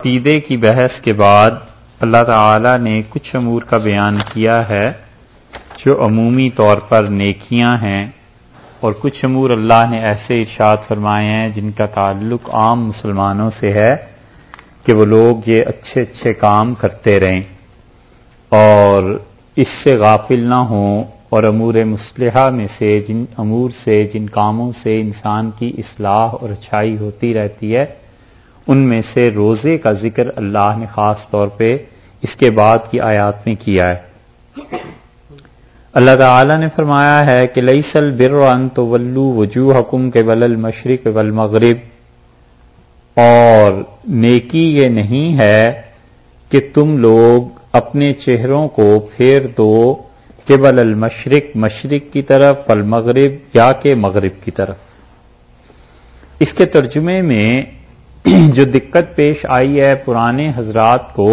عقیدے کی بحث کے بعد اللہ تعالی نے کچھ امور کا بیان کیا ہے جو عمومی طور پر نیکیاں ہیں اور کچھ امور اللہ نے ایسے ارشاد فرمائے ہیں جن کا تعلق عام مسلمانوں سے ہے کہ وہ لوگ یہ اچھے اچھے کام کرتے رہیں اور اس سے غافل نہ ہوں اور امور مسلحہ میں سے جن امور سے جن کاموں سے انسان کی اصلاح اور اچھائی ہوتی رہتی ہے ان میں سے روزے کا ذکر اللہ نے خاص طور پہ اس کے بعد کی آیات میں کیا ہے۔ اللہ تعالی نے فرمایا ہے کہ لئی سل بر تو ولو وجو حکم کے ول المشرق ول مغرب اور نیکی یہ نہیں ہے کہ تم لوگ اپنے چہروں کو پھیر دو کہ بل المشرق، مشرق کی طرف المغرب یا کہ مغرب کی طرف۔ اس کے ترجمے میں جو دقت پیش آئی ہے پرانے حضرات کو،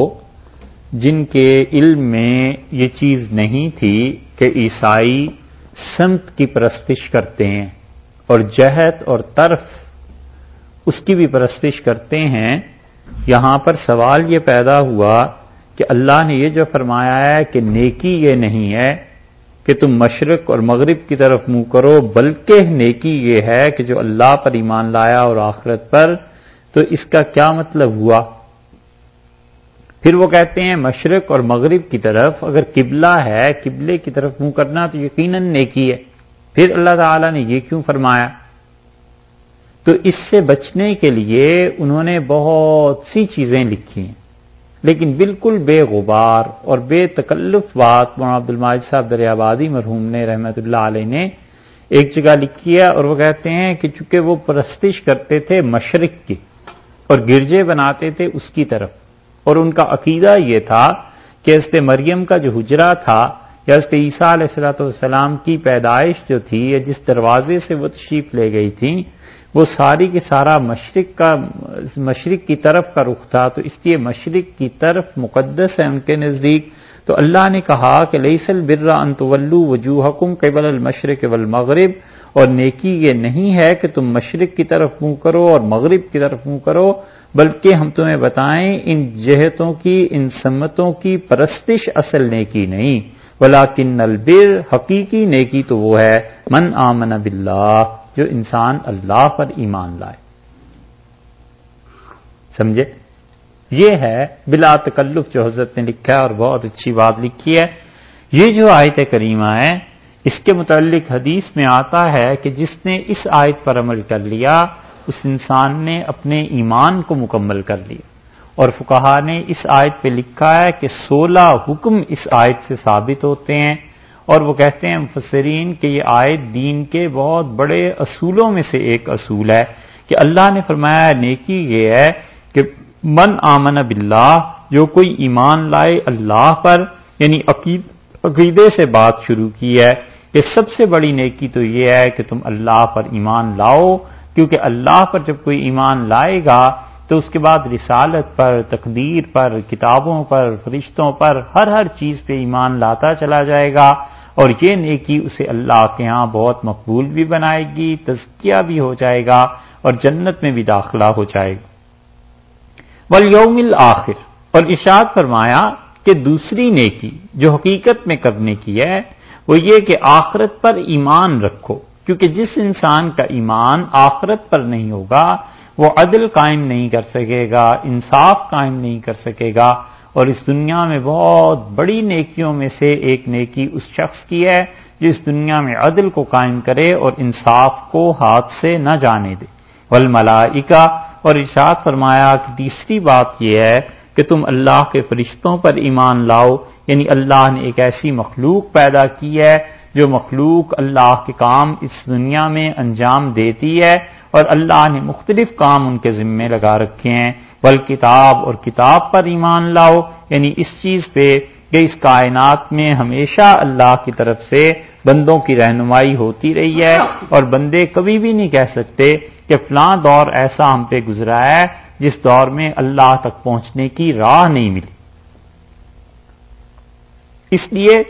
جن کے علم میں یہ چیز نہیں تھی کہ عیسائی سنت کی پرستش کرتے ہیں اور جہت اور طرف اس کی بھی پرستش کرتے ہیں، یہاں پر سوال یہ پیدا ہوا کہ اللہ نے یہ جو فرمایا ہے کہ نیکی یہ نہیں ہے کہ تم مشرق اور مغرب کی طرف منہ کرو، بلکہ نیکی یہ ہے کہ جو اللہ پر ایمان لایا اور آخرت پر تو اس کا کیا مطلب ہوا؟ پھر وہ کہتے ہیں مشرق اور مغرب کی طرف، اگر قبلہ ہے، قبلے کی طرف منہ کرنا تو یقیناً نیکی ہے۔ پھر اللہ تعالی نے یہ کیوں فرمایا؟ تو اس سے بچنے کے لیے انہوں نے بہت سی چیزیں لکھی ہیں۔ لیکن بالکل بے غبار اور بے تکلف بات مولانا عبد الماج صاحب دریابادی مرحوم نے رحمت اللہ علیہ نے ایک جگہ لکھی ہے اور وہ کہتے ہیں کہ چونکہ وہ پرستش کرتے تھے مشرق کی اور گرجے بناتے تھے اس کی طرف۔ اور ان کا عقیدہ یہ تھا کہ حضرت مریم کا جو حجرا تھا یا حضرت عیسیٰ علیہ السلاۃ والسلام کی پیدائش جو تھی یا جس دروازے سے وہ تشریف لے گئی تھی، وہ ساری کی سارا مشرق کا، مشرق کی طرف کا رخ تھا۔ تو اس لیے مشرق کی طرف مقدس ہے ان کے نزدیک۔ تو اللہ نے کہا کہ لئیسل برا انتولو وجوہ حکم قبل المشرق والمغرب۔ اور نیکی یہ نہیں ہے کہ تم مشرق کی طرف منہ کرو اور مغرب کی طرف منہ کرو، بلکہ ہم تمہیں بتائیں ان جہتوں کی، ان سمتوں کی پرستش اصل نیکی نہیں۔ ولاکن البر، حقیقی نیکی تو وہ ہے، من آمن باللہ جو انسان اللہ پر ایمان لائے۔ سمجھے؟ یہ ہے بلا تکلف جو حضرت نے لکھا ہے اور بہت اچھی بات لکھی ہے۔ یہ جو آیت کریمہ ہے اس کے متعلق حدیث میں آتا ہے کہ جس نے اس آیت پر عمل کر لیا، اس انسان نے اپنے ایمان کو مکمل کر لیا۔ اور فکہ نے اس آیت پہ لکھا ہے کہ سولہ حکم اس آیت سے ثابت ہوتے ہیں۔ اور وہ کہتے ہیں، مفسرین، کہ یہ آیت دین کے بہت بڑے اصولوں میں سے ایک اصول ہے کہ اللہ نے فرمایا، نیکی یہ ہے کہ من آمن باللہ، جو کوئی ایمان لائے اللہ پر یعنی عقیدے سے بات شروع کی ہے کہ سب سے بڑی نیکی تو یہ ہے کہ تم اللہ پر ایمان لاؤ، کیونکہ اللہ پر جب کوئی ایمان لائے گا تو اس کے بعد رسالت پر، تقدیر پر، کتابوں پر، فرشتوں پر ہر ہر چیز پہ ایمان لاتا چلا جائے گا۔ اور یہ نیکی اسے اللہ کے ہاں بہت مقبول بھی بنائے گی، تزکیہ بھی ہو جائے گا اور جنت میں بھی داخلہ ہو جائے گا۔ ولیوم آخر اور اشاد فرمایا کہ دوسری نیکی جو حقیقت میں کرنے کی ہے وہ یہ کہ آخرت پر ایمان رکھو، کیونکہ جس انسان کا ایمان آخرت پر نہیں ہوگا، وہ عدل قائم نہیں کر سکے گا، انصاف قائم نہیں کر سکے گا، اور اس دنیا میں بہت بڑی نیکیوں میں سے ایک نیکی اس شخص کی ہے جو اس دنیا میں عدل کو قائم کرے اور انصاف کو ہاتھ سے نہ جانے دے۔ والملائکہ، اور ارشاد فرمایا کہ تیسری بات یہ ہے کہ تم اللہ کے فرشتوں پر ایمان لاؤ یعنی اللہ نے ایک ایسی مخلوق پیدا کی ہے جو مخلوق اللہ کے کام اس دنیا میں انجام دیتی ہے اور اللہ نے مختلف کام ان کے ذمے لگا رکھے ہیں۔ بل کتاب اور کتاب پر ایمان لاؤ۔ یعنی اس چیز پہ کہ اس کائنات میں ہمیشہ اللہ کی طرف سے بندوں کی رہنمائی ہوتی رہی ہے اور بندے کبھی بھی نہیں کہہ سکتے کہ فلاں دور ایسا ہم پہ گزرا ہے جس دور میں اللہ تک پہنچنے کی راہ نہیں ملی۔ اس لیے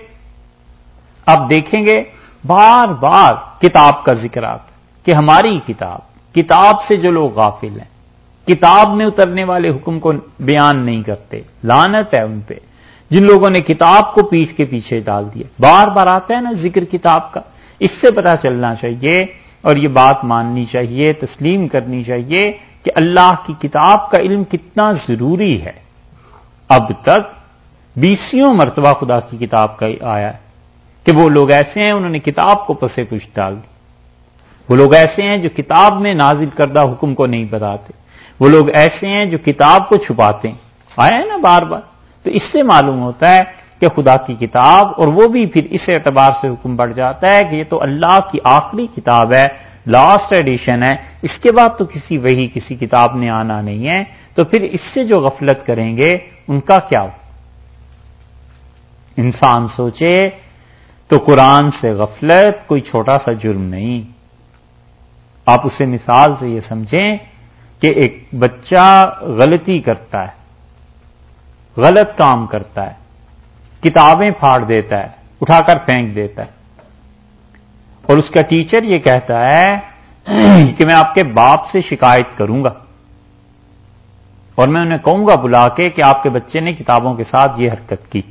آپ دیکھیں گے بار بار کتاب کا ذکر آتا کہ ہماری کتاب کتاب سے جو لوگ غافل ہیں، کتاب میں اترنے والے حکم کو بیان نہیں کرتے لانت ہے ان پہ۔ جن لوگوں نے کتاب کو پیٹھ کے پیچھے ڈال دیا، بار بار آتا ہے نا ذکر کتاب کا۔ اس سے پتا چلنا چاہیے اور یہ بات ماننی چاہیے، تسلیم کرنی چاہیے کہ اللہ کی کتاب کا علم کتنا ضروری ہے۔ اب تک بیسوں مرتبہ خدا کی کتاب کا آیا ہے کہ وہ لوگ ایسے ہیں، انہوں نے کتاب کو پسے کچھ ڈال دی۔ وہ لوگ ایسے ہیں جو کتاب میں نازل کردہ حکم کو نہیں بتاتے۔ وہ لوگ ایسے ہیں جو کتاب کو چھپاتے ہیں۔ آیا ہے نا بار بار؟ تو اس سے معلوم ہوتا ہے کہ خدا کی کتاب، اور وہ بھی پھر اس اعتبار سے حکم بڑھ جاتا ہے کہ یہ تو اللہ کی آخری کتاب ہے لاسٹ ایڈیشن ہے۔ اس کے بعد تو کسی وہی کسی کتاب نے آنا نہیں ہے۔ تو پھر اس سے جو غفلت کریں گے، ان کا کیا ہو؟ انسان سوچے تو قرآن سے غفلت کوئی چھوٹا سا جرم نہیں۔ آپ اسے مثال سے یہ سمجھیں کہ ایک بچہ غلطی کرتا ہے، غلط کام کرتا ہے، کتابیں پھاڑ دیتا ہے، اٹھا کر پھینک دیتا ہے۔ اور اس کا ٹیچر یہ کہتا ہے کہ میں آپ کے باپ سے شکایت کروں گا۔ اور میں انہیں کہوں گا بلا کے کہ آپ کے بچے نے کتابوں کے ساتھ یہ حرکت کی۔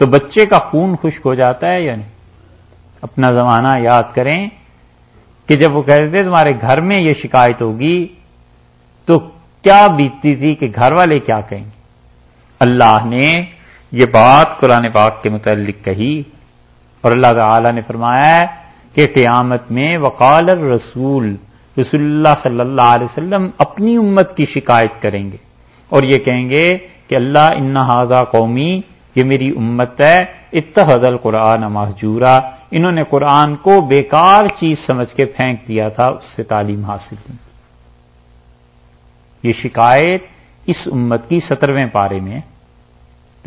تو بچے کا خون خشک ہو جاتا ہے یا نہیں؟ اپنا زمانہ یاد کریں کہ جب وہ کہتے تھے تمہارے گھر میں یہ شکایت ہوگی، تو کیا بیتتی تھی کہ گھر والے کیا کہیں؟ گے اللہ نے یہ بات قرآن پاک کے متعلق کہی اور اللہ تعالی نے فرمایا کہ قیامت میں وقال الرسول، رسول اللہ صلی اللہ علیہ وسلم اپنی امت کی شکایت کریں گے اور یہ کہیں گے کہ اللہ ان حاضہ قومی یہ میری امت ہے اتحد القرآن محجورہ انہوں نے قرآن کو بیکار چیز سمجھ کے پھینک دیا تھا، اس سے تعلیم حاصل کی۔ یہ شکایت اس امت کی سترویں پارے میں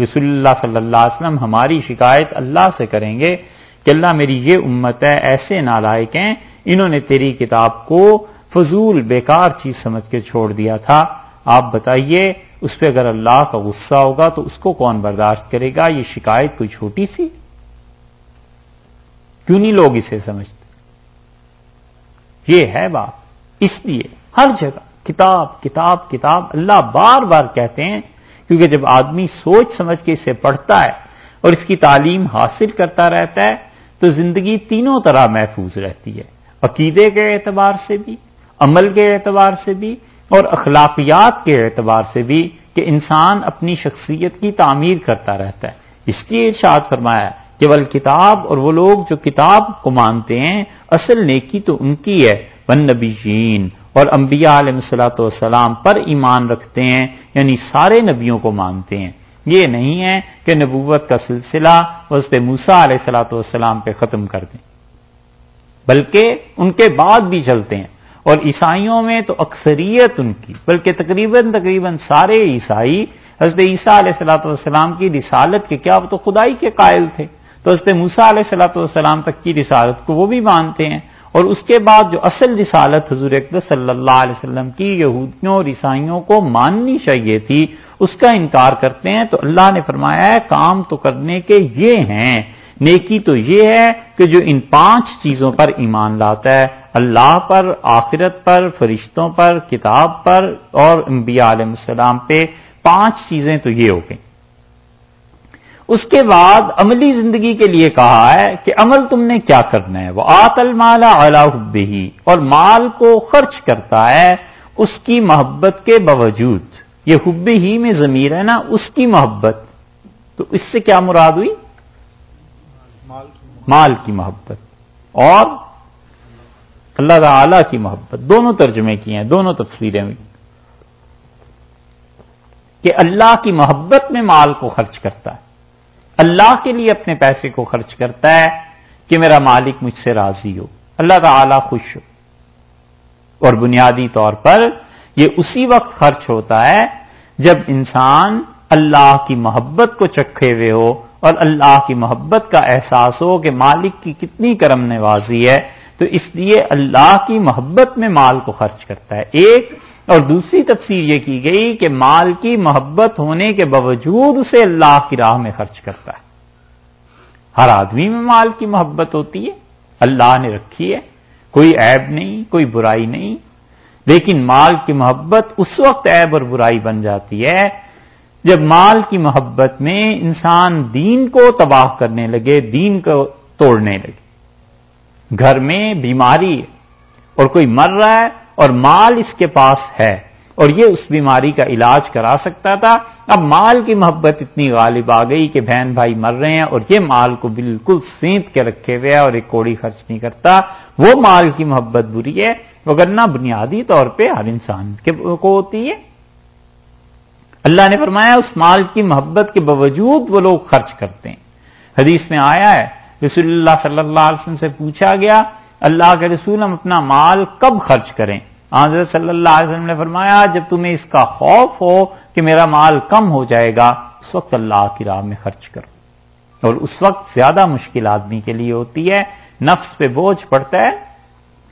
رسول اللہ صلی اللہ علیہ وسلم ہماری شکایت اللہ سے کریں گے کہ اللہ میری یہ امت ہے، ایسے نالائق ہیں، انہوں نے تیری کتاب کو فضول بیکار چیز سمجھ کے چھوڑ دیا تھا۔ آپ بتائیے اس پہ اگر اللہ کا غصہ ہوگا تو اس کو کون برداشت کرے گا؟ یہ شکایت کوئی چھوٹی سی؟ کیوں نہیں لوگ اسے سمجھتے؟ یہ ہے بات۔ اس لیے ہر جگہ کتاب کتاب کتاب اللہ بار بار کہتے ہیں، کیونکہ جب آدمی سوچ سمجھ کے اسے پڑھتا ہے اور اس کی تعلیم حاصل کرتا رہتا ہے، تو زندگی تینوں طرح محفوظ رہتی ہے۔ عقیدے کے اعتبار سے بھی، عمل کے اعتبار سے بھی اور اخلاقیات کے اعتبار سے بھی کہ انسان اپنی شخصیت کی تعمیر کرتا رہتا ہے۔ اس لیے ارشاد فرمایا کیول کتاب اور وہ لوگ جو کتاب کو مانتے ہیں، اصل نیکی تو ان کی ہے۔ ون نبی جین اور انبیاء علیہ السلاۃ والسلام پر ایمان رکھتے ہیں یعنی سارے نبیوں کو مانتے ہیں۔ یہ نہیں ہے کہ نبوت کا سلسلہ وسط موسا علیہ السلاۃ والسلام پہ ختم کر دیں، بلکہ ان کے بعد بھی چلتے ہیں۔ اور عیسائیوں میں تو اکثریت ان کی، بلکہ تقریباً تقریباً سارے عیسائی، حضرت عیسیٰ علیہ السلاۃ والسلام کی رسالت کے کیا وہ تو خدائی کے قائل تھے۔ تو حضرت موسا علیہ السلاۃ والسلام تک کی رسالت کو وہ بھی مانتے ہیں۔ اور اس کے بعد جو اصل رسالت حضور اقدس صلی اللہ علیہ وسلم کی یہودیوں اور عیسائیوں کو ماننی چاہیے تھی، اس کا انکار کرتے ہیں۔ تو اللہ نے فرمایا ہے، کام تو کرنے کے یہ ہیں۔ نیکی تو یہ ہے کہ جو ان پانچ چیزوں پر ایمان لاتا ہے، اللہ پر، آخرت پر، فرشتوں پر، کتاب پر اور انبیاء علیہ السلام پہ پانچ چیزیں تو یہ ہو گئیں۔ اس کے بعد عملی زندگی کے لیے کہا ہے کہ عمل تم نے کیا کرنا ہے؟ وہ آت المالا اللہ ہی اور مال کو خرچ کرتا ہے اس کی محبت کے باوجود۔ یہ حب ہی میں ضمیر ہے نا، اس کی محبت۔ تو اس سے کیا مراد ہوئی؟ مال کی محبت. اور اللہ تعالی کی محبت، دونوں ترجمے کی ہیں، دونوں تفصیلیں ہوئی کہ اللہ کی محبت میں مال کو خرچ کرتا ہے۔ اللہ کے لیے اپنے پیسے کو خرچ کرتا ہے کہ میرا مالک مجھ سے راضی ہو، اللہ تعالی خوش ہو۔ اور بنیادی طور پر یہ اسی وقت خرچ ہوتا ہے جب انسان اللہ کی محبت کو چکھے ہوئے ہو اور اللہ کی محبت کا احساس ہو کہ مالک کی کتنی کرم نوازی ہے، تو اس لیے اللہ کی محبت میں مال کو خرچ کرتا ہے۔ ایک اور دوسری تفسیر یہ کی گئی کہ مال کی محبت ہونے کے باوجود اسے اللہ کی راہ میں خرچ کرتا ہے۔ ہر آدمی میں مال کی محبت ہوتی ہے، اللہ نے رکھی ہے، کوئی عیب نہیں، کوئی برائی نہیں۔ لیکن مال کی محبت اس وقت عیب اور برائی بن جاتی ہے جب مال کی محبت میں انسان دین کو تباہ کرنے لگے، دین کو توڑنے لگے۔ گھر میں بیماری ہے اور کوئی مر رہا ہے اور مال اس کے پاس ہے اور یہ اس بیماری کا علاج کرا سکتا تھا۔ اب مال کی محبت اتنی غالب آ گئی کہ بہن بھائی مر رہے ہیں اور یہ مال کو بالکل سینت کے رکھے ہوئے اور ایک کوڑی خرچ نہیں کرتا۔ وہ مال کی محبت بری ہے وغیرہ بنیادی طور پہ ہر انسان کو ہوتی ہے۔ اللہ نے فرمایا اس مال کی محبت کے باوجود وہ لوگ خرچ کرتے ہیں۔ حدیث میں آیا ہے، رسول اللہ صلی اللہ علیہ وسلم سے پوچھا گیا، اللہ کے رسول ہم اپنا مال کب خرچ کریں؟ حضرت صلی اللہ علیہ وسلم نے فرمایا، جب تمہیں اس کا خوف ہو کہ میرا مال کم ہو جائے گا، اس وقت اللہ کی راہ میں خرچ کرو۔ اور اس وقت زیادہ مشکل آدمی کے لیے ہوتی ہے، نفس پہ بوجھ پڑتا ہے،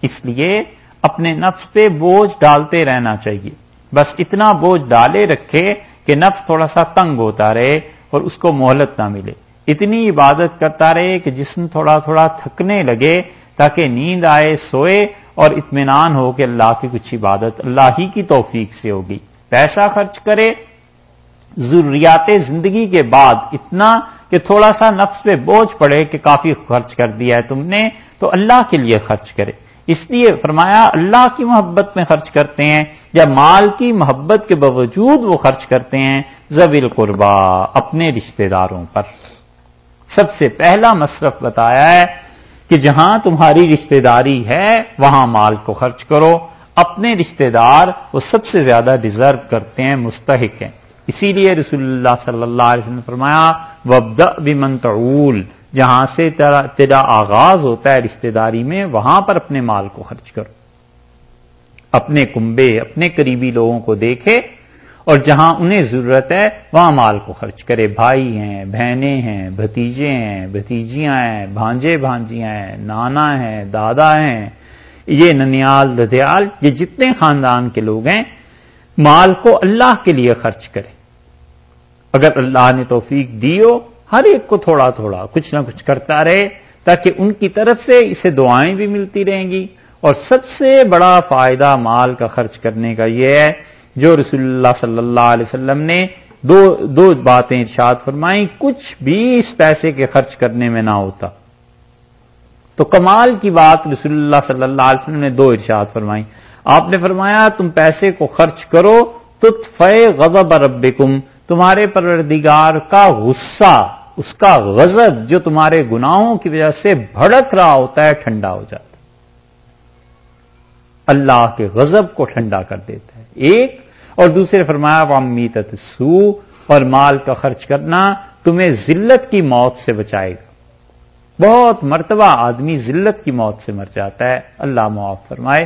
اس لیے اپنے نفس پہ بوجھ ڈالتے رہنا چاہیے۔ بس اتنا بوجھ ڈالے رکھے کہ نفس تھوڑا سا تنگ ہوتا رہے اور اس کو مہلت نہ ملے۔ اتنی عبادت کرتا رہے کہ جسم تھوڑا تھوڑا تھکنے لگے تاکہ نیند آئے، سوئے اور اطمینان ہو کہ اللہ کی کچھ عبادت اللہ ہی کی توفیق سے ہوگی۔ پیسہ خرچ کرے، ضروریات زندگی کے بعد اتنا کہ تھوڑا سا نفس پہ بوجھ پڑے کہ کافی خرچ کر دیا ہے تم نے تو اللہ کے لیے خرچ کرے۔ اس لیے فرمایا اللہ کی محبت میں خرچ کرتے ہیں یا مال کی محبت کے باوجود وہ خرچ کرتے ہیں زبیل قربا اپنے رشتہ داروں پر۔ سب سے پہلا مصرف بتایا ہے کہ جہاں تمہاری رشتہ داری ہے، وہاں مال کو خرچ کرو۔ اپنے رشتہ دار وہ سب سے زیادہ ڈیزرو کرتے ہیں، مستحق ہیں۔ اسی لیے رسول اللہ صلی اللہ علیہ وسلم نے فرمایا وبد بمنتعول جہاں سے تیرا آغاز ہوتا ہے رشتہ داری میں، وہاں پر اپنے مال کو خرچ کرو۔ اپنے کنبے، اپنے قریبی لوگوں کو دیکھے اور جہاں انہیں ضرورت ہے، وہاں مال کو خرچ کرے۔ بھائی ہیں، بہنیں ہیں، بھتیجے ہیں، بھتیجیاں ہیں، بھانجے بھانجیاں ہیں، نانا ہیں، دادا ہیں۔ یہ ننیال ددیال یہ جتنے خاندان کے لوگ ہیں، مال کو اللہ کے لیے خرچ کرے۔ اگر اللہ نے توفیق دی ہو ہر ایک کو تھوڑا تھوڑا کچھ نہ کچھ کرتا رہے تاکہ ان کی طرف سے اسے دعائیں بھی ملتی رہیں گی۔ اور سب سے بڑا فائدہ مال کا خرچ کرنے کا یہ ہے جو رسول اللہ صلی اللہ علیہ وسلم نے دو دو باتیں ارشاد فرمائیں، کچھ بھی اس پیسے کے خرچ کرنے میں نہ ہوتا۔ تو کمال کی بات رسول اللہ صلی اللہ علیہ وسلم نے دو ارشاد فرمائی آپ نے فرمایا، تم پیسے کو خرچ کرو تو فے غضب ربکم، تمہارے پروردگار کا غصہ۔ اس کا غضب جو تمہارے گناہوں کی وجہ سے بھڑک رہا ہوتا ہے، ٹھنڈا ہو جاتا ہے۔ اللہ کے غضب کو ٹھنڈا کر دیتا ہے۔ ایک، اور دوسرے فرمایا وامی سو اور مال کا خرچ کرنا تمہیں ذلت کی موت سے بچائے گا۔ بہت مرتبہ آدمی ذلت کی موت سے مر جاتا ہے۔ اللہ معاف فرمائے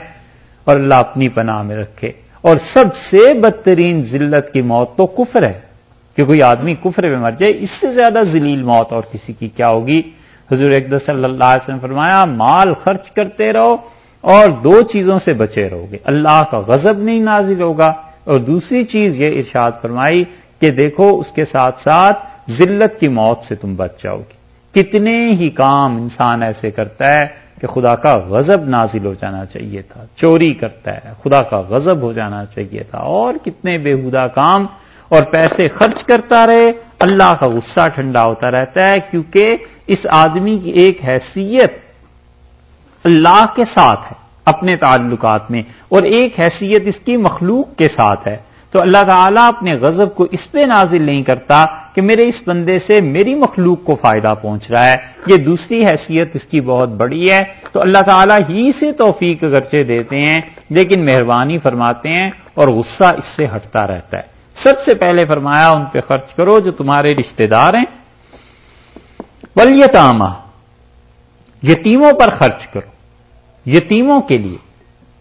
اور اللہ اپنی پناہ میں رکھے۔ اور سب سے بدترین ذلت کی موت تو کفر ہے۔ کہ کوئی آدمی کفر میں مر جائے، اس سے زیادہ ذلیل موت اور کسی کی کیا ہوگی؟ حضور اقدام صلی اللہ علیہ وسلم فرمایا، مال خرچ کرتے رہو اور دو چیزوں سے بچے رہو گے۔ اللہ کا غضب نہیں نازل ہوگا۔ اور دوسری چیز یہ ارشاد فرمائی کہ دیکھو، اس کے ساتھ ساتھ ذلت کی موت سے تم بچ جاؤ گے۔ کتنے ہی کام انسان ایسے کرتا ہے کہ خدا کا غضب نازل ہو جانا چاہیے تھا، چوری کرتا ہے، خدا کا غضب ہو جانا چاہیے تھا، اور کتنے بےحدہ کام اور پیسے خرچ کرتا رہے، اللہ کا غصہ ٹھنڈا ہوتا رہتا ہے، کیونکہ اس آدمی کی ایک حیثیت اللہ کے ساتھ ہے، اپنے تعلقات میں، اور ایک حیثیت اس کی مخلوق کے ساتھ ہے۔ تو اللہ تعالیٰ اپنے غضب کو اس پہ نازل نہیں کرتا کہ میرے اس بندے سے میری مخلوق کو فائدہ پہنچ رہا ہے۔ یہ دوسری حیثیت اس کی بہت بڑی ہے۔ تو اللہ تعالیٰ ہی سے توفیق اگرچہ دیتے ہیں، لیکن مہربانی فرماتے ہیں اور غصہ اس سے ہٹتا رہتا ہے۔ سب سے پہلے فرمایا، ان پہ خرچ کرو جو تمہارے رشتہ دار ہیں۔ ولیتامہ یتیموں پر خرچ کرو۔ یتیموں کے لیے۔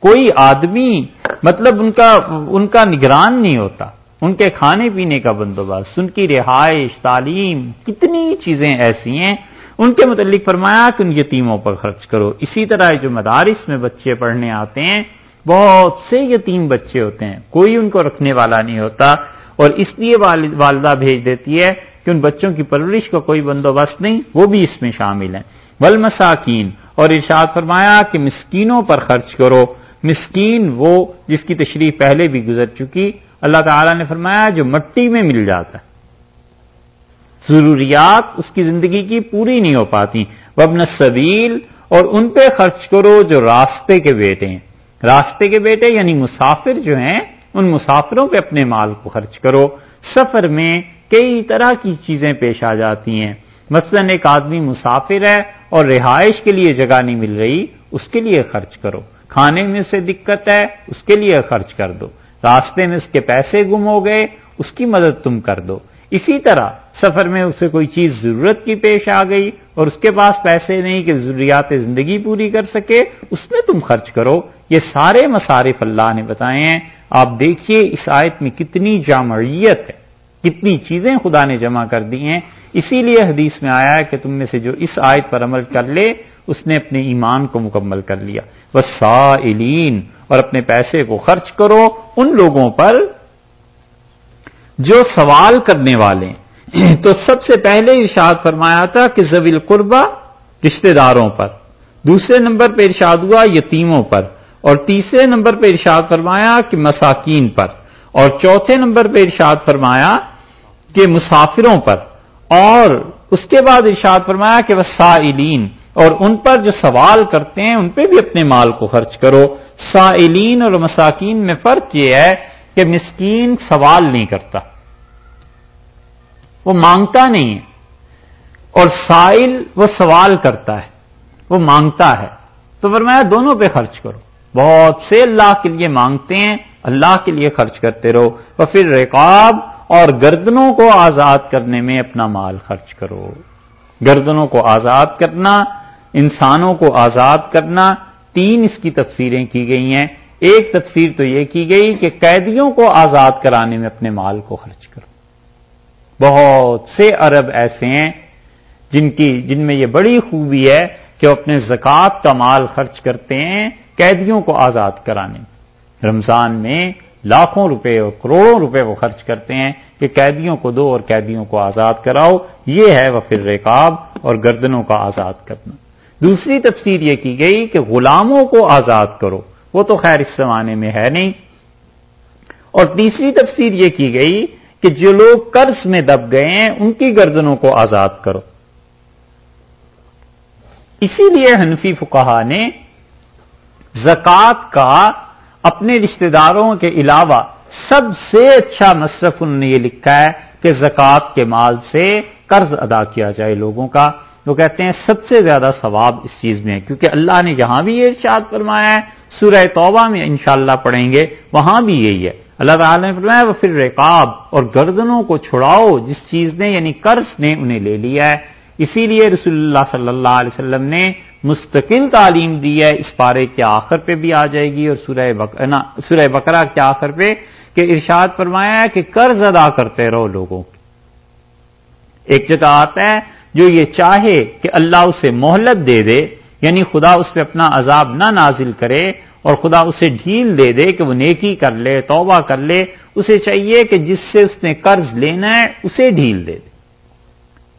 کوئی آدمی مطلب ان کا ان کا نگران نہیں ہوتا۔ ان کے کھانے پینے کا بندوبست، ان کی رہائش، تعلیم، کتنی چیزیں ایسی ہیں۔ ان کے متعلق فرمایا کہ ان یتیموں پر خرچ کرو۔ اسی طرح جو مدارس میں بچے پڑھنے آتے ہیں بہت سے یتیم بچے ہوتے ہیں، کوئی ان کو رکھنے والا نہیں ہوتا اور اس لیے والدہ بھیج دیتی ہے کہ ان بچوں کی پرورش کا کوئی بندوبست نہیں، وہ بھی اس میں شامل ہیں۔ بل مساکین اور ارشاد فرمایا کہ مسکینوں پر خرچ کرو۔ مسکین وہ جس کی تشریح پہلے بھی گزر چکی، اللہ تعالی نے فرمایا جو مٹی میں مل جاتا ہے۔ ضروریات اس کی زندگی کی پوری نہیں ہو پاتی۔ وبن سبیل اور ان پہ خرچ کرو جو راستے کے بیٹے ہیں۔ راستے کے بیٹے یعنی مسافر جو ہیں، ان مسافروں پہ اپنے مال کو خرچ کرو۔ سفر میں کئی طرح کی چیزیں پیش آ جاتی ہیں۔ مثلا ایک آدمی مسافر ہے اور رہائش کے لیے جگہ نہیں مل رہی، اس کے لیے خرچ کرو۔ کھانے میں اسے دقت ہے، اس کے لیے خرچ کر دو۔ راستے میں اس کے پیسے گم ہو گئے، اس کی مدد تم کر دو۔ اسی طرح سفر میں اسے کوئی چیز ضرورت کی پیش آ گئی اور اس کے پاس پیسے نہیں کہ ضروریات زندگی پوری کر سکے، اس میں تم خرچ کرو۔ یہ سارے مصارف اللہ نے بتائے ہیں۔ آپ دیکھیے اس آیت میں کتنی جامعیت ہے، کتنی چیزیں خدا نے جمع کر دی ہیں۔ اسی لیے حدیث میں آیا ہے کہ تم میں سے جو اس آیت پر عمل کر لے، اس نے اپنے ایمان کو مکمل کر لیا۔ وہ سائلین اور اپنے پیسے کو خرچ کرو ان لوگوں پر جو سوال کرنے والے تو سب سے پہلے ارشاد فرمایا تھا کہ زویل قربا رشتے داروں پر۔ دوسرے نمبر پہ ارشاد ہوا یتیموں پر۔ اور تیسرے نمبر پہ ارشاد فرمایا کہ مساکین پر، اور چوتھے نمبر پہ ارشاد فرمایا کہ مسافروں پر، اور اس کے بعد ارشاد فرمایا کہ وہ اور ان پر جو سوال کرتے ہیں، ان پہ بھی اپنے مال کو خرچ کرو۔ سائلین اور مساکین میں فرق یہ ہے کہ مسکین سوال نہیں کرتا۔ وہ مانگتا نہیں ہے۔ اور سائل وہ سوال کرتا ہے۔ وہ مانگتا ہے۔ تو فرمایا دونوں پہ خرچ کرو۔ بہت سے اللہ کے لیے مانگتے ہیں، اللہ کے لیے خرچ کرتے رہو۔ اور پھر ریکاب اور گردنوں کو آزاد کرنے میں اپنا مال خرچ کرو۔ گردنوں کو آزاد کرنا، انسانوں کو آزاد کرنا، تین اس کی تفسیریں کی گئی ہیں۔ ایک تفسیر تو یہ کی گئی کہ قیدیوں کو آزاد کرانے میں اپنے مال کو خرچ کرو۔ بہت سے عرب ایسے ہیں جن کی، جن میں یہ بڑی خوبی ہے کہ وہ اپنے زکوٰۃ کا مال خرچ کرتے ہیں۔ قیدیوں کو آزاد کرانے۔ رمضان میں لاکھوں روپے اور کروڑوں روپے وہ خرچ کرتے ہیں کہ قیدیوں کو دو اور قیدیوں کو آزاد کراؤ۔ یہ ہے وہ پھر ریکاب اور گردنوں کا آزاد کرنا۔ دوسری تفسیر یہ کی گئی کہ غلاموں کو آزاد کرو۔ وہ تو خیر اس زمانے میں ہے نہیں۔ اور تیسری تفسیر یہ کی گئی کہ جو لوگ قرض میں دب گئے ہیں، ان کی گردنوں کو آزاد کرو۔ اسی لیے حنفی فکہ نے زکات کا اپنے رشتہ داروں کے علاوہ سب سے اچھا مصرف انہوں نے یہ لکھا ہے کہ زکات کے مال سے قرض ادا کیا جائے لوگوں کا۔ وہ کہتے ہیں سب سے زیادہ ثواب اس چیز میں ہے، کیونکہ اللہ نے جہاں بھی یہ ارشاد فرمایا ہے۔ سورہ توبہ میں انشاءاللہ پڑھیں گے، وہاں بھی یہی ہے۔ اللہ تعالیٰ نے فرمایا وہ پھر ریکاب اور گردنوں کو چھڑاؤ، جس چیز نے یعنی قرض نے، انہیں لے لیا ہے۔ اسی لیے رسول اللہ صلی اللہ علیہ وسلم نے مستقل تعلیم دی ہے، اس پارے کے آخر پہ بھی آ جائے گی اور سورہ سورہ بکرا کے آخر پہ کہ ارشاد فرمایا ہے کہ قرض ادا کرتے رہو لوگوں ایک جگہ آتا ہے، جو یہ چاہے کہ اللہ اسے مہلت دے دے یعنی خدا اس پہ اپنا عذاب نہ نازل کرے اور خدا اسے ڈھیل دے دے کہ وہ نیکی کر لے، توبہ کر لے، اسے چاہیے کہ جس سے اس نے قرض لینا ہے، اسے ڈھیل دے دے۔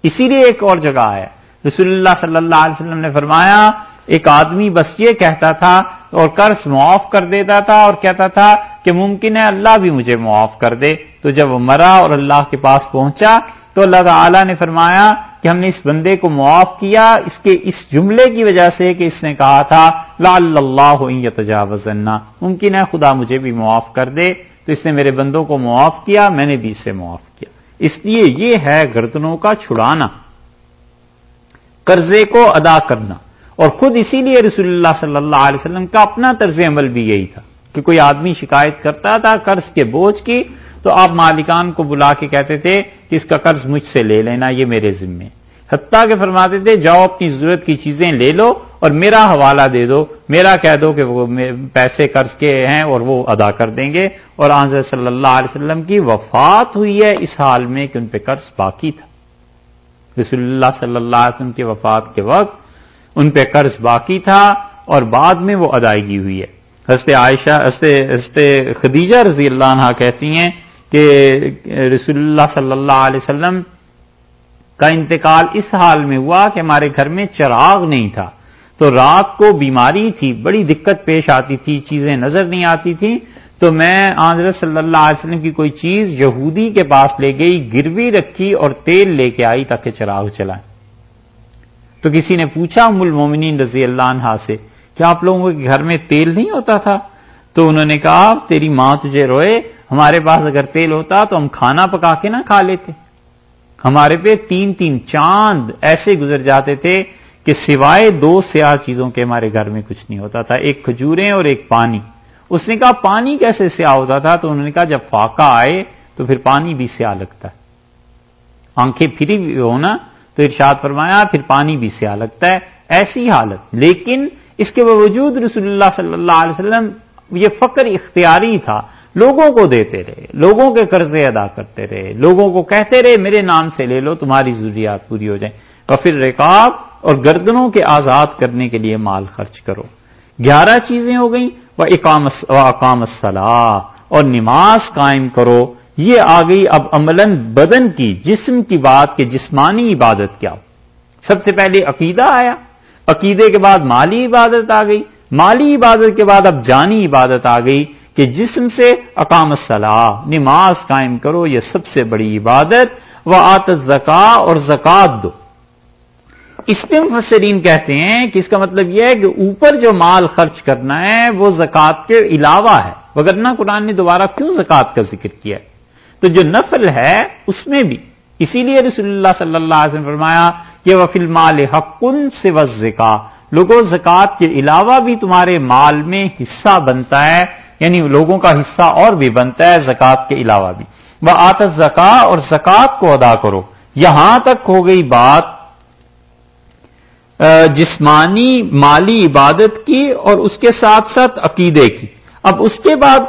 اسی لیے ایک اور جگہ ہے رسول اللہ صلی اللہ علیہ وسلم نے فرمایا، ایک آدمی بس یہ کہتا تھا اور قرض معاف کر دیتا تھا اور کہتا تھا کہ ممکن ہے اللہ بھی مجھے معاف کر دے۔ تو جب وہ مرا اور اللہ کے پاس پہنچا، تو اللہ تعالی نے فرمایا کہ ہم نے اس بندے کو معاف کیا، اس کے اس جملے کی وجہ سے کہ اس نے کہا تھا لا اللہ تجاوزنا ممکن ہے خدا مجھے بھی معاف کر دے۔ تو اس نے میرے بندوں کو معاف کیا، میں نے بھی اسے معاف کیا۔ اس لیے یہ ہے گردنوں کا چھڑانا۔ قرضے کو ادا کرنا۔ اور خود اسی لیے رسول اللہ صلی اللہ علیہ وسلم کا اپنا طرز عمل بھی یہی تھا کہ کوئی آدمی شکایت کرتا تھا قرض کے بوجھ کی، تو آپ مالکان کو بلا کے کہتے تھے کہ اس کا قرض مجھ سے لے لینا، یہ میرے ذمے۔ حتیٰ کے فرماتے تھے، جاؤ اپنی ضرورت کی چیزیں لے لو اور میرا حوالہ دے دو، میرا کہہ دو کہ وہ پیسے قرض کے ہیں اور وہ ادا کر دیں گے۔ اور آنظر صلی اللہ علیہ وسلم کی وفات ہوئی ہے اس حال میں کہ ان پہ قرض باقی تھا۔ رسول اللہ صلی اللہ علیہ وسلم کی وفات کے وقت ان پہ قرض باقی تھا اور بعد میں وہ ادائیگی ہوئی ہے۔ حضرت عائشہ، حضرت خدیجہ رضی اللہ عنہ کہتی ہیں کہ رسول اللہ صلی اللہ علیہ وسلم کا انتقال اس حال میں ہوا کہ ہمارے گھر میں چراغ نہیں تھا۔ تو رات کو بیماری تھی، بڑی دقت پیش آتی تھی، چیزیں نظر نہیں آتی تھیں۔ تو میں آندر صلی اللہ علیہ وسلم کی کوئی چیز یہودی کے پاس لے گئی، گروی رکھی اور تیل لے کے آئی تاکہ چراغ چلائیں تو کسی نے پوچھا ام المومنین رضی اللہ عنہ سے کہ آپ لوگوں کے گھر میں تیل نہیں ہوتا تھا؟ تو انہوں نے کہا تیری ماں تجھے روئے، ہمارے پاس اگر تیل ہوتا تو ہم کھانا پکا کے نہ کھا لیتے۔ ہمارے پہ تین تین چاند ایسے گزر جاتے تھے کہ سوائے دو سیاہ چیزوں کے ہمارے گھر میں کچھ نہیں ہوتا تھا، ایک کھجوریں اور ایک پانی۔ اس نے کہا، پانی کیسے سیاہ ہوتا تھا؟ تو انہوں نے کہا، جب فاقہ آئے تو پھر پانی بھی سیاہ لگتا ہے. آنکھیں پھری بھی ہونا تو ارشاد فرمایا، پھر پانی بھی سیاہ لگتا ہے. ایسی حالت. لیکن اس کے باوجود رسول اللہ صلی اللہ علیہ وسلم یہ فقر اختیاری تھا، لوگوں کو دیتے رہے، لوگوں کے قرضے ادا کرتے رہے، لوگوں کو کہتے رہے، میرے نام سے لے لو، تمہاری ضروریات پوری ہو جائیں۔ کفر رکاب اور گردنوں کے آزاد کرنے کے لیے مال خرچ کرو۔ گیارہ چیزیں ہو گئیں وہ اقام صلاح اور نماز قائم کرو۔ یہ آ گئی اب عملاً بدن کی، جسم کی بات کہ جسمانی عبادت کیا ہو سب سے پہلے عقیدہ آیا۔ عقیدے کے بعد مالی عبادت آ گئی۔ مالی عبادت کے بعد اب جانی عبادت آ گئی کہ جسم سے اقام صلاح نماز قائم کرو، یہ سب سے بڑی عبادت۔ وہ آت زکا اور زکات دو۔ اس پہ مفسرین کہتے ہیں کہ اس کا مطلب یہ ہے کہ اوپر جو مال خرچ کرنا ہے، وہ زکات کے علاوہ ہے۔ وگرنہ قرآن نے دوبارہ کیوں زکات کا ذکر کیا ہے؟ تو جو نفل ہے، اس میں بھی۔ اسی لیے رسول اللہ صلی اللہ علیہ وسلم فرمایا کہ وہ فل مال حقن سے وزکا لوگوں زکات کے علاوہ بھی تمہارے مال میں حصہ بنتا ہے یعنی لوگوں کا حصہ اور بھی بنتا ہے زکات کے علاوہ بھی۔ وہ آت زکا اور زکات کو ادا کرو۔ یہاں تک ہو گئی بات جسمانی مالی عبادت کی اور اس کے ساتھ ساتھ عقیدے کی۔ اب اس کے بعد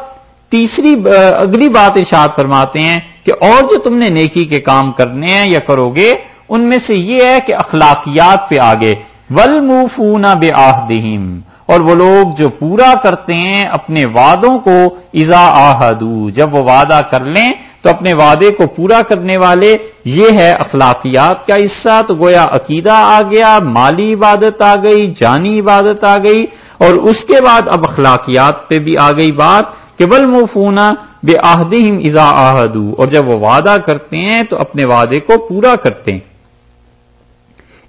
تیسری اگلی بات ارشاد فرماتے ہیں کہ اور جو تم نے نیکی کے کام کرنے ہیں یا کرو گے، ان میں سے یہ ہے کہ اخلاقیات پہ آگے۔ ول موفون بے آہدہم اور وہ لوگ جو پورا کرتے ہیں اپنے وعدوں کو ازا آہدو جب وہ وعدہ کر لیں تو اپنے وعدے کو پورا کرنے والے، یہ ہے اخلاقیات کا حصہ۔ تو گویا عقیدہ آ گیا، مالی عبادت آ گئی، جانی عبادت آ گئی۔ اور اس کے بعد اب اخلاقیات پہ بھی آ گئی بات کہ بل مفونا بے آہدہم ازا آہدو اور جب وہ وعدہ کرتے ہیں تو اپنے وعدے کو پورا کرتے ہیں۔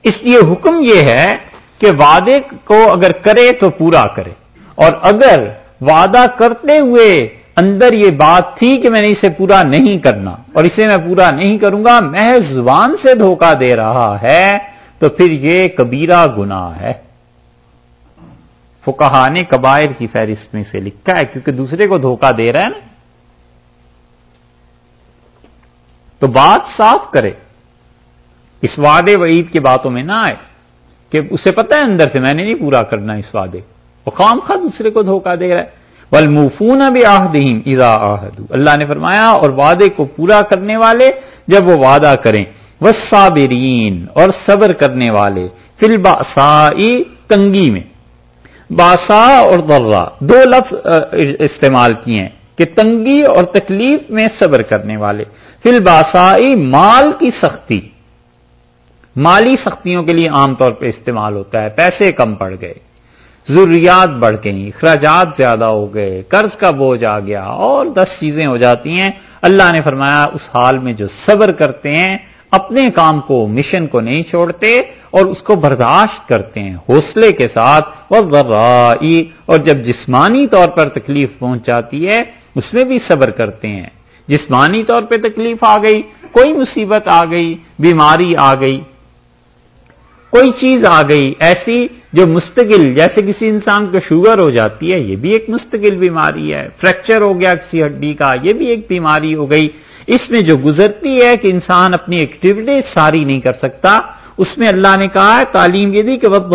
اس لیے حکم یہ ہے کہ وعدے کو اگر کرے تو پورا کرے۔ اور اگر وعدہ کرتے ہوئے اندر یہ بات تھی کہ میں نے اسے پورا نہیں کرنا اور اسے میں پورا نہیں کروں گا، محض زبان سے دھوکہ دے رہا ہے، تو پھر یہ کبیرہ گنا ہے۔ فکہ نے کبائر کی فہرست میں سے لکھا ہے، کیونکہ دوسرے کو دھوکہ دے رہا ہے نا۔ تو بات صاف کرے۔ اس وعدے وعید کی باتوں میں نہ آئے کہ اسے پتہ ہے اندر سے میں نے نہیں پورا کرنا اس وعدے وہ خام خواہ دوسرے کو دھوکہ دے رہا ہے۔ ولمفون بھی آہدیم ایزا آہدو اللہ نے فرمایا، اور وعدے کو پورا کرنے والے جب وہ وعدہ کریں۔ وسابرین اور صبر کرنے والے۔ فل باسائی تنگی میں۔ باسا اور درا دو لفظ استعمال کیے ہیں کہ تنگی اور تکلیف میں صبر کرنے والے۔ فل باسائی مال کی سختی۔ مالی سختیوں کے لیے عام طور پہ استعمال ہوتا ہے، پیسے کم پڑ گئے۔ ضروریات بڑھ گئیں اخراجات زیادہ ہو گئے، قرض کا بوجھ آ گیا، اور دس چیزیں ہو جاتی ہیں۔ اللہ نے فرمایا، اس حال میں جو صبر کرتے ہیں، اپنے کام کو، مشن کو نہیں چھوڑتے، اور اس کو برداشت کرتے ہیں، حوصلے کے ساتھ۔ وہ ذرائی اور جب جسمانی طور پر تکلیف پہنچ جاتی ہے، اس میں بھی صبر کرتے ہیں۔ جسمانی طور پہ تکلیف آ گئی، کوئی مصیبت آ گئی، بیماری آ گئی کوئی چیز آ گئی ایسی جو مستقل، جیسے کسی انسان کو شوگر ہو جاتی ہے، یہ بھی ایک مستقل بیماری ہے، فریکچر ہو گیا کسی ہڈی کا، یہ بھی ایک بیماری ہو گئی۔ اس میں جو گزرتی ہے کہ انسان اپنی ایکٹیویٹی ساری نہیں کر سکتا، اس میں اللہ نے کہا ہے، تعلیم یہ دی کہ وقت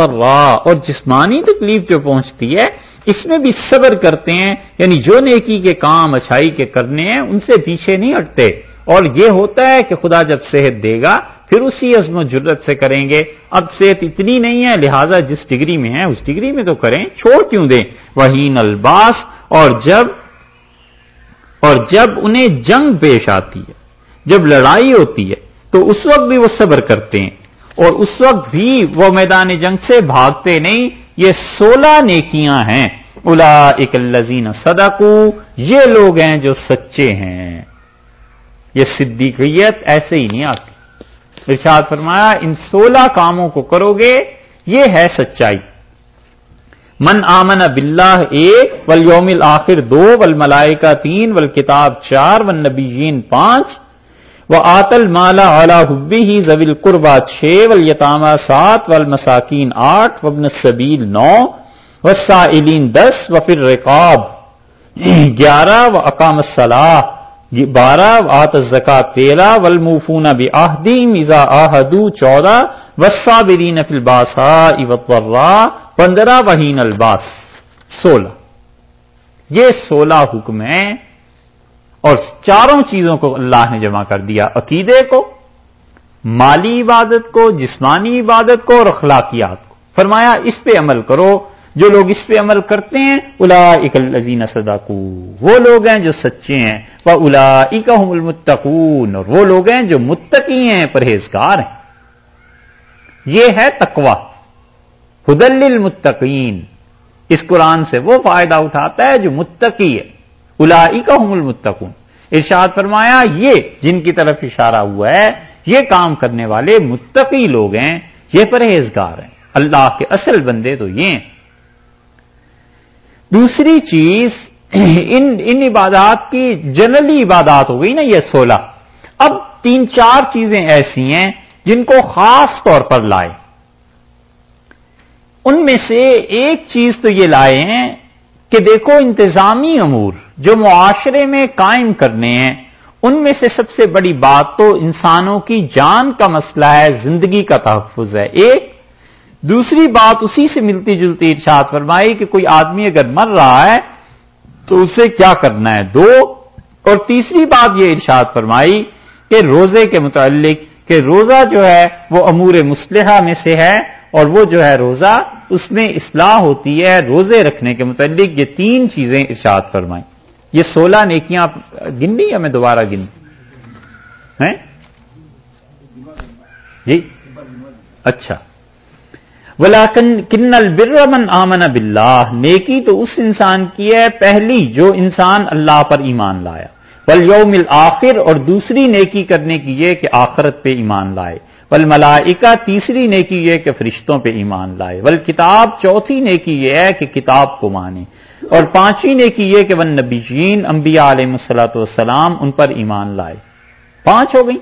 اور جسمانی تکلیف جو پہنچتی ہے، اس میں بھی صبر کرتے ہیں یعنی جو نیکی کے کام، اچھائی کے کرنے ہیں، ان سے پیچھے نہیں ہٹتے۔ اور یہ ہوتا ہے کہ خدا جب صحت دے گا، پھر اسی عزم و جرت سے کریں گے۔ اب صحت اتنی نہیں ہے، لہذا جس ڈگری میں ہے اس ڈگری میں تو کریں۔ چھوڑ کیوں دیں؟ وہی نلباس اور جب اور جب انہیں جنگ پیش آتی ہے، جب لڑائی ہوتی ہے، تو اس وقت بھی وہ صبر کرتے ہیں۔ اور اس وقت بھی وہ میدان جنگ سے بھاگتے نہیں۔ یہ سولہ نیکیاں ہیں۔ الا اکلزین صدقو، یہ لوگ ہیں جو سچے ہیں۔ یہ صدیقیت ایسے ہی نہیں آتی۔ ارشاد فرمایا، ان سولہ کاموں کو کرو گے، یہ ہے سچائی۔ من آمن باللہ ایک ول یوم آخر دو ول ملائکا تین ول کتاب چار ول نبیین پانچ وہ آتل مالا اعلی حبی ہی زویل قربا چھ ول یتامہ سات ول مساکین آٹھ وبن سبیل نو و سائلین دس و پھر رقاب گیارہ و اقام صلاح بارہ، آت زکا تیرہ ولموفون اب آہدیم ازا آہدو چودہ وسا برین فل پندرہ وہین الباس، سولہ۔ یہ سولہ حکم ہیں اور چاروں چیزوں کو اللہ نے جمع کر دیا، عقیدے کو، مالی عبادت کو، جسمانی عبادت کو اور اخلاقیات کو۔ فرمایا، اس پہ عمل کرو جو لوگ اس پہ عمل کرتے ہیں الا اکلزین صداقو وہ لوگ ہیں جو سچے ہیں وہ الا المتقون، اور وہ لوگ ہیں جو متقی ہیں، پرہیزگار ہیں۔ یہ ہے تقوا ہدل المتقین اس قرآن سے وہ فائدہ اٹھاتا ہے جو متقی ہے۔ الا اکم المتقون۔ ارشاد فرمایا، یہ جن کی طرف اشارہ ہوا ہے، یہ کام کرنے والے متقی لوگ ہیں، یہ پرہیزگار ہیں۔ اللہ کے اصل بندے تو یہ ہیں۔ دوسری چیز ان ان عبادات کی جنرلی عبادات ہو گئی نا یہ سولہ اب تین چار چیزیں ایسی ہیں جن کو خاص طور پر لائے ان میں سے ایک چیز تو یہ لائے ہیں کہ دیکھو انتظامی امور جو معاشرے میں قائم کرنے ہیں، ان میں سے سب سے بڑی بات تو انسانوں کی جان کا مسئلہ ہے، زندگی کا تحفظ ہے۔ ایک دوسری بات اسی سے ملتی جلتی ارشاد فرمائی کہ کوئی آدمی اگر مر رہا ہے تو اسے کیا کرنا ہے؟ دو۔ اور تیسری بات یہ ارشاد فرمائی کہ روزے کے متعلق کہ روزہ جو ہے وہ امور مسلحہ میں سے ہے اور وہ جو ہے روزہ اس میں اصلاح ہوتی ہے روزے رکھنے کے متعلق۔ یہ تین چیزیں ارشاد فرمائیں یہ سولہ نیکیاں گننی یا میں دوبارہ گن جی؟ اچھا۔ ولاکن کن البرمن آمن بلّہ نیکی تو اس انسان کی ہے، پہلی جو انسان اللہ پر ایمان لایا ول یوم آخر اور دوسری نیکی کرنے کی یہ کہ آخرت پہ ایمان لائے۔ ول ملائکا تیسری نیکی یہ کہ فرشتوں پہ ایمان لائے۔ ول کتاب چوتھی نیکی یہ ہے کہ کتاب کو مانے۔ اور پانچویں نیکی یہ کہ ون نبی جین امبیا علیہ مسلاۃ والسلام، ان پر ایمان لائے۔ پانچ ہو گئی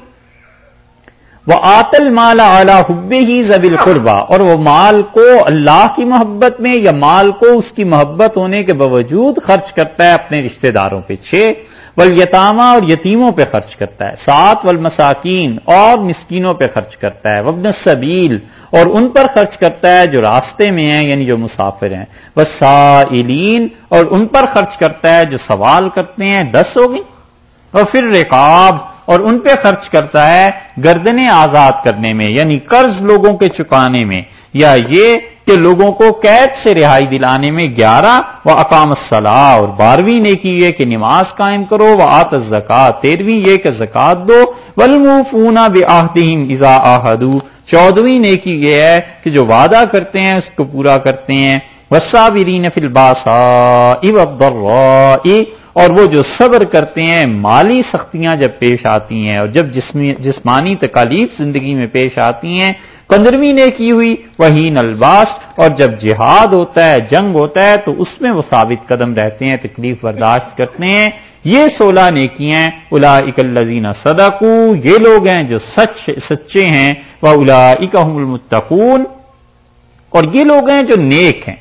وہ آتل مالا اعلی حب ہی زبل قربا اور وہ مال کو اللہ کی محبت میں یا مال کو اس کی محبت ہونے کے باوجود خرچ کرتا ہے اپنے رشتہ داروں پہ، چھ ولیتامہ اور یتیموں پہ خرچ کرتا ہے، سات ول مساکین اور مسکینوں پہ خرچ کرتا ہے وبن سبیل اور ان پر خرچ کرتا ہے جو راستے میں ہیں یعنی جو مسافر ہیں وہ اور ان پر خرچ کرتا ہے جو سوال کرتے ہیں، دس ہوگی اور پھر رکاب اور ان پہ خرچ کرتا ہے گردنیں آزاد کرنے میں یعنی قرض لوگوں کے چکانے میں۔ یا یہ کہ لوگوں کو قید سے رہائی دلانے میں گیارہ و اقام صلاح اور بارہویں نے کی یہ کہ نماز قائم کرو، وہ آت زکات تیرہویں یہ کہ زکات دو۔ ولم فونا بے آہدیم ازا آہدو چودہویں نے کی یہ ہے کہ جو وعدہ کرتے ہیں، اس کو پورا کرتے ہیں۔ وسابرین فلباسا اور وہ جو صبر کرتے ہیں، مالی سختیاں جب پیش آتی ہیں اور جب جسمانی تکالیف زندگی میں پیش آتی ہیں، پندرہویں نے کی ہوئی، وہی نلباس، اور جب جہاد ہوتا ہے، جنگ ہوتا ہے، تو اس میں وہ ثابت قدم رہتے ہیں، تکلیف برداشت کرتے ہیں۔ یہ سولہ نیکیاں الا اکلزین صدقو، یہ لوگ ہیں جو سچ سچے ہیں وہ الا اکم المتقون، اور یہ لوگ ہیں جو نیک ہیں۔